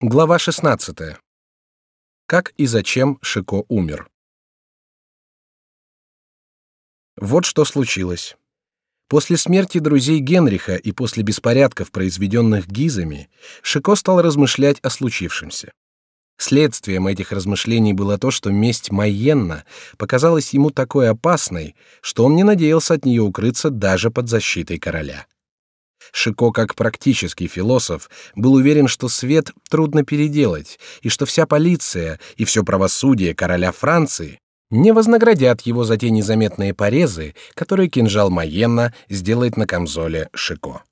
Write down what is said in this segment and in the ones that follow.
Глава 16. Как и зачем Шико умер. Вот что случилось. После смерти друзей Генриха и после беспорядков, произведенных Гизами, Шико стал размышлять о случившемся. Следствием этих размышлений было то, что месть Майенна показалась ему такой опасной, что он не надеялся от нее укрыться даже под защитой короля. Шико, как практический философ, был уверен, что свет трудно переделать, и что вся полиция и все правосудие короля Франции не вознаградят его за те незаметные порезы, которые кинжал Майенна сделает на камзоле Шико.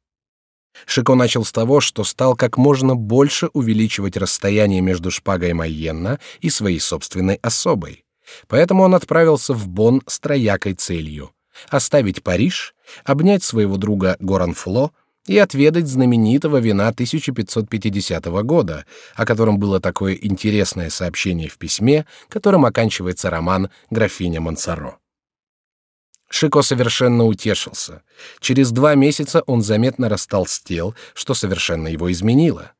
Шико начал с того, что стал как можно больше увеличивать расстояние между шпагой Майенна и своей собственной особой. Поэтому он отправился в Бонн с троякой целью — оставить Париж, обнять своего друга Горанфло — и отведать знаменитого вина 1550 года, о котором было такое интересное сообщение в письме, которым оканчивается роман «Графиня Монсоро». Шико совершенно утешился. Через два месяца он заметно растолстел, что совершенно его изменило.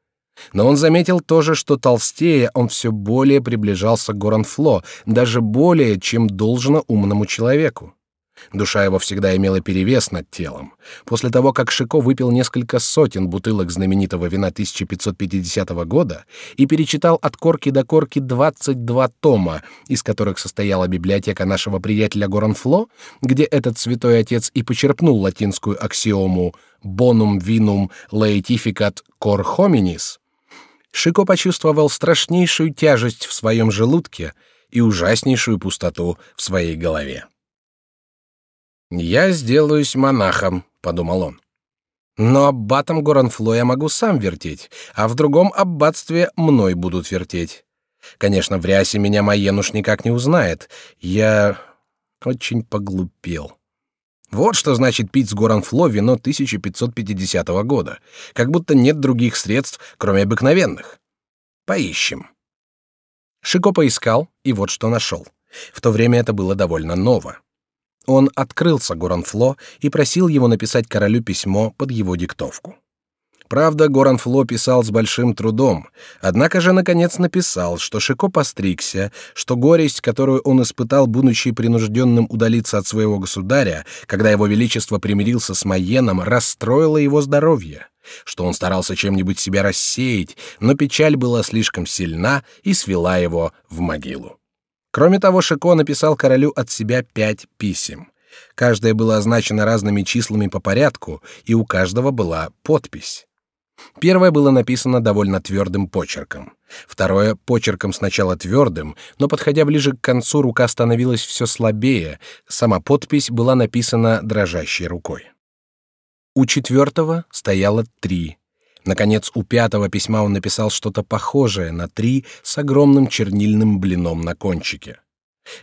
Но он заметил тоже, что толстея он все более приближался к Горанфло, даже более, чем должно умному человеку. Душа его всегда имела перевес над телом. После того, как Шико выпил несколько сотен бутылок знаменитого вина 1550 года и перечитал от корки до корки 22 тома, из которых состояла библиотека нашего приятеля Горанфло, где этот святой отец и почерпнул латинскую аксиому «bonum vinum laetificat cor hominis», Шико почувствовал страшнейшую тяжесть в своем желудке и ужаснейшую пустоту в своей голове. «Я сделаюсь монахом», — подумал он. «Но аббатом Горанфло я могу сам вертеть, а в другом аббатстве мной будут вертеть. Конечно, в рясе меня Майенуш никак не узнает. Я очень поглупел». Вот что значит пить с Горанфло вино 1550 года, как будто нет других средств, кроме обыкновенных. Поищем. Шико поискал, и вот что нашел. В то время это было довольно ново. Он открылся Горанфло и просил его написать королю письмо под его диктовку. Правда, Горанфло писал с большим трудом, однако же наконец написал, что Шико постригся, что горесть, которую он испытал, будучи принужденным удалиться от своего государя, когда его величество примирился с Майеном, расстроила его здоровье, что он старался чем-нибудь себя рассеять, но печаль была слишком сильна и свела его в могилу. Кроме того, Шико написал королю от себя пять писем. Каждое было означено разными числами по порядку, и у каждого была подпись. Первое было написано довольно твердым почерком. Второе — почерком сначала твердым, но, подходя ближе к концу, рука становилась все слабее, сама подпись была написана дрожащей рукой. У четвертого стояло три. Наконец, у пятого письма он написал что-то похожее на три с огромным чернильным блином на кончике.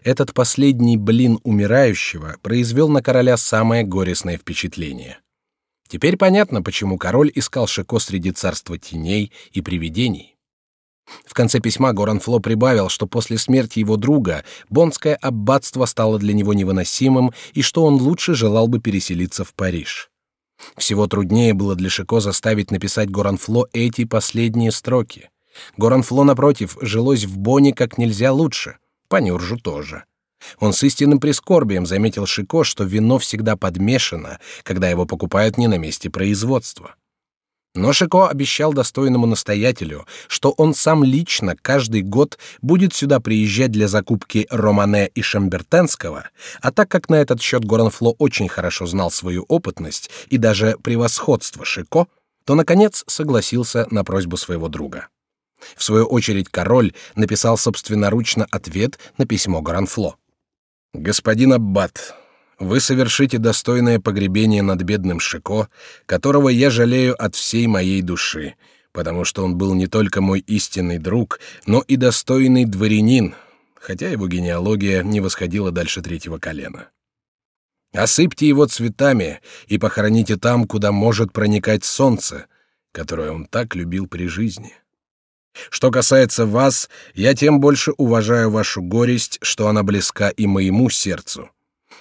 Этот последний блин умирающего произвел на короля самое горестное впечатление. Теперь понятно, почему король искал Шико среди царства теней и привидений. В конце письма Горанфло прибавил, что после смерти его друга бонское аббатство стало для него невыносимым и что он лучше желал бы переселиться в Париж. Всего труднее было для Шико заставить написать Горанфло эти последние строки. Горанфло, напротив, жилось в Боне как нельзя лучше, по тоже. Он с истинным прискорбием заметил Шико, что вино всегда подмешано, когда его покупают не на месте производства. Но Шико обещал достойному настоятелю, что он сам лично каждый год будет сюда приезжать для закупки Романе и Шамбертенского, а так как на этот счет Горанфло очень хорошо знал свою опытность и даже превосходство Шико, то, наконец, согласился на просьбу своего друга. В свою очередь король написал собственноручно ответ на письмо Горанфло. «Господин Аббат, вы совершите достойное погребение над бедным Шико, которого я жалею от всей моей души, потому что он был не только мой истинный друг, но и достойный дворянин, хотя его генеалогия не восходила дальше третьего колена. Осыпьте его цветами и похороните там, куда может проникать солнце, которое он так любил при жизни. Что касается вас, я тем больше уважаю вашу горесть, что она близка и моему сердцу.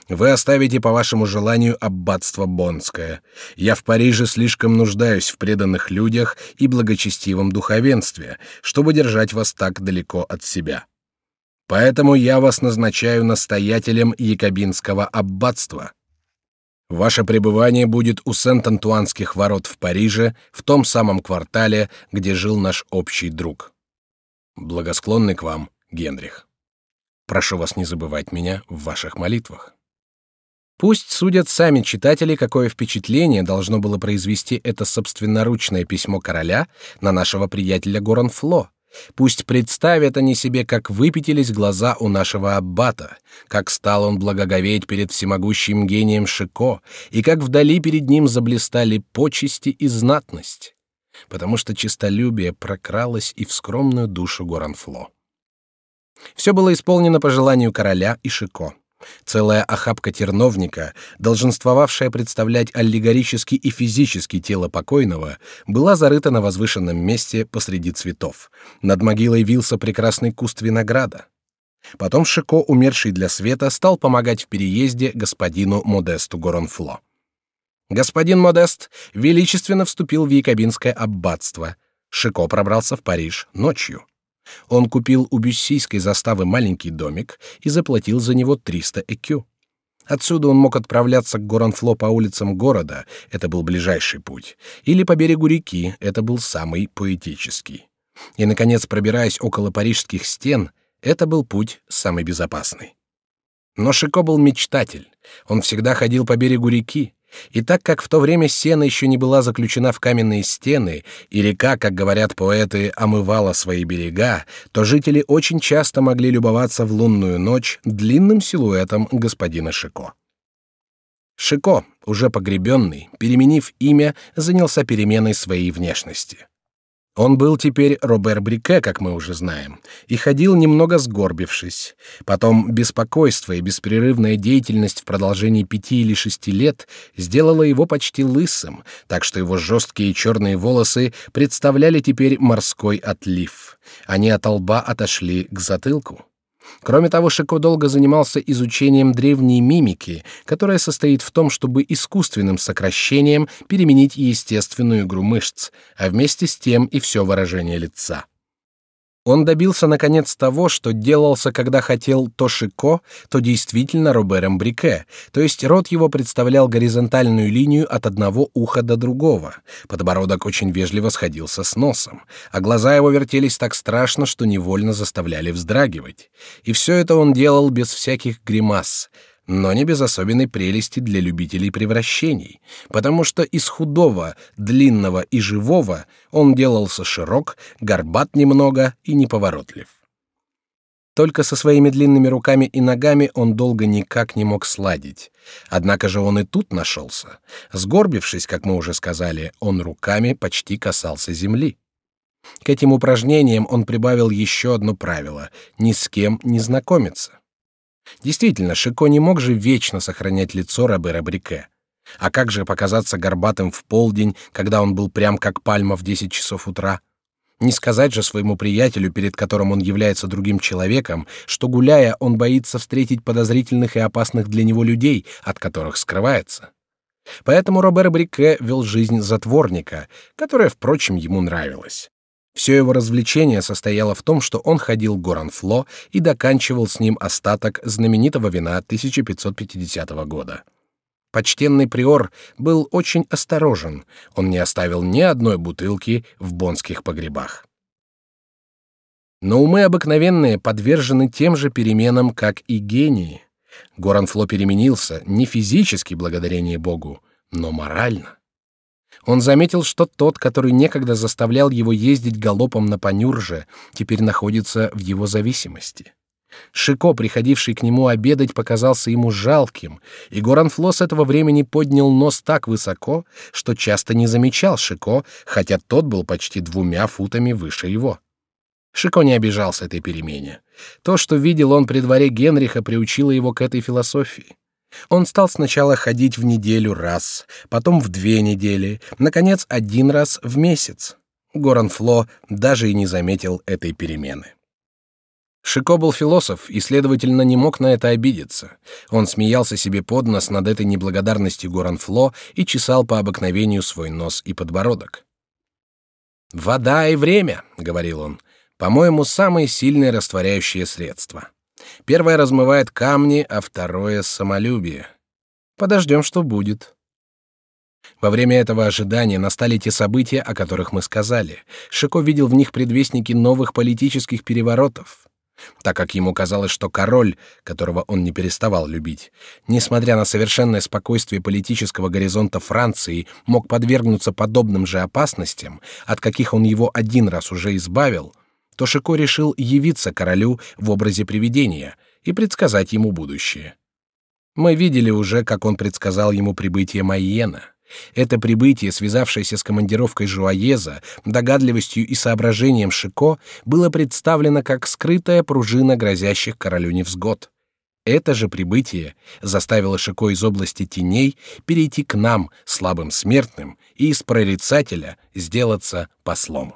Вы оставите по вашему желанию аббатство Бонское. Я в Париже слишком нуждаюсь в преданных людях и благочестивом духовенстве, чтобы держать вас так далеко от себя. Поэтому я вас назначаю настоятелем Якобинского аббатства. Ваше пребывание будет у Сент-Антуанских ворот в Париже, в том самом квартале, где жил наш общий друг. Благосклонный к вам, Генрих. Прошу вас не забывать меня в ваших молитвах. Пусть судят сами читатели, какое впечатление должно было произвести это собственноручное письмо короля на нашего приятеля Горанфло, Пусть представят они себе, как выпятились глаза у нашего аббата, как стал он благоговеть перед всемогущим гением Шико, и как вдали перед ним заблистали почести и знатность, потому что честолюбие прокралось и в скромную душу Горанфло. Все было исполнено по желанию короля и Шико. Целая охапка терновника, долженствовавшая представлять аллегорически и физически тело покойного, была зарыта на возвышенном месте посреди цветов. Над могилой вился прекрасный куст винограда. Потом Шико, умерший для света, стал помогать в переезде господину Модесту Горонфло. Господин Модест величественно вступил в Якобинское аббатство. Шико пробрался в Париж ночью. Он купил у бюссийской заставы маленький домик и заплатил за него 300 экю. Отсюда он мог отправляться к Горанфло по улицам города, это был ближайший путь, или по берегу реки, это был самый поэтический. И, наконец, пробираясь около парижских стен, это был путь самый безопасный. Но Шико был мечтатель. Он всегда ходил по берегу реки, и так как в то время сена еще не была заключена в каменные стены, и река, как говорят поэты, омывала свои берега, то жители очень часто могли любоваться в лунную ночь длинным силуэтом господина Шико. Шико, уже погребенный, переменив имя, занялся переменой своей внешности. Он был теперь Робер Брике, как мы уже знаем, и ходил немного сгорбившись. Потом беспокойство и беспрерывная деятельность в продолжении пяти или шести лет сделала его почти лысым, так что его жесткие черные волосы представляли теперь морской отлив. Они от лба отошли к затылку. Кроме того, Шико долго занимался изучением древней мимики, которая состоит в том, чтобы искусственным сокращением переменить естественную игру мышц, а вместе с тем и все выражение лица. Он добился наконец того, что делался, когда хотел то Шико, то действительно Робером Брике, то есть рот его представлял горизонтальную линию от одного уха до другого, подбородок очень вежливо сходился с носом, а глаза его вертелись так страшно, что невольно заставляли вздрагивать. И все это он делал без всяких гримас, но не без особенной прелести для любителей превращений, потому что из худого, длинного и живого он делался широк, горбат немного и неповоротлив. Только со своими длинными руками и ногами он долго никак не мог сладить. Однако же он и тут нашелся. Сгорбившись, как мы уже сказали, он руками почти касался земли. К этим упражнениям он прибавил еще одно правило — ни с кем не знакомиться. Действительно, Шико не мог же вечно сохранять лицо Робера Брике. А как же показаться горбатым в полдень, когда он был прям как пальма в десять часов утра? Не сказать же своему приятелю, перед которым он является другим человеком, что гуляя, он боится встретить подозрительных и опасных для него людей, от которых скрывается. Поэтому Робер Брике вел жизнь затворника, которая, впрочем, ему нравилась. Все его развлечение состояло в том, что он ходил Горанфло и доканчивал с ним остаток знаменитого вина 1550 года. Почтенный приор был очень осторожен, он не оставил ни одной бутылки в бонских погребах. Но умы обыкновенные подвержены тем же переменам, как и гении. Горанфло переменился не физически, благодарение Богу, но морально. Он заметил, что тот, который некогда заставлял его ездить галопом на Панюрже, теперь находится в его зависимости. Шико, приходивший к нему обедать, показался ему жалким, и Горанфло с этого времени поднял нос так высоко, что часто не замечал Шико, хотя тот был почти двумя футами выше его. Шико не обижался этой перемене. То, что видел он при дворе Генриха, приучило его к этой философии. Он стал сначала ходить в неделю раз, потом в две недели, наконец один раз в месяц. Горанфло даже и не заметил этой перемены. Шико был философ и, следовательно, не мог на это обидеться. Он смеялся себе под нос над этой неблагодарностью Горанфло и чесал по обыкновению свой нос и подбородок. «Вода и время», — говорил он, — «по-моему, самые сильные растворяющие средства. Первое размывает камни, а второе — самолюбие. Подождем, что будет». Во время этого ожидания настали те события, о которых мы сказали. Шико видел в них предвестники новых политических переворотов так как ему казалось, что король, которого он не переставал любить, несмотря на совершенное спокойствие политического горизонта Франции, мог подвергнуться подобным же опасностям, от каких он его один раз уже избавил, то Шико решил явиться королю в образе привидения и предсказать ему будущее. Мы видели уже, как он предсказал ему прибытие Майена. Это прибытие, связавшееся с командировкой Жуаеза, догадливостью и соображением Шико, было представлено как скрытая пружина грозящих королю невзгод. Это же прибытие заставило Шико из области теней перейти к нам, слабым смертным, и из прорицателя сделаться послом.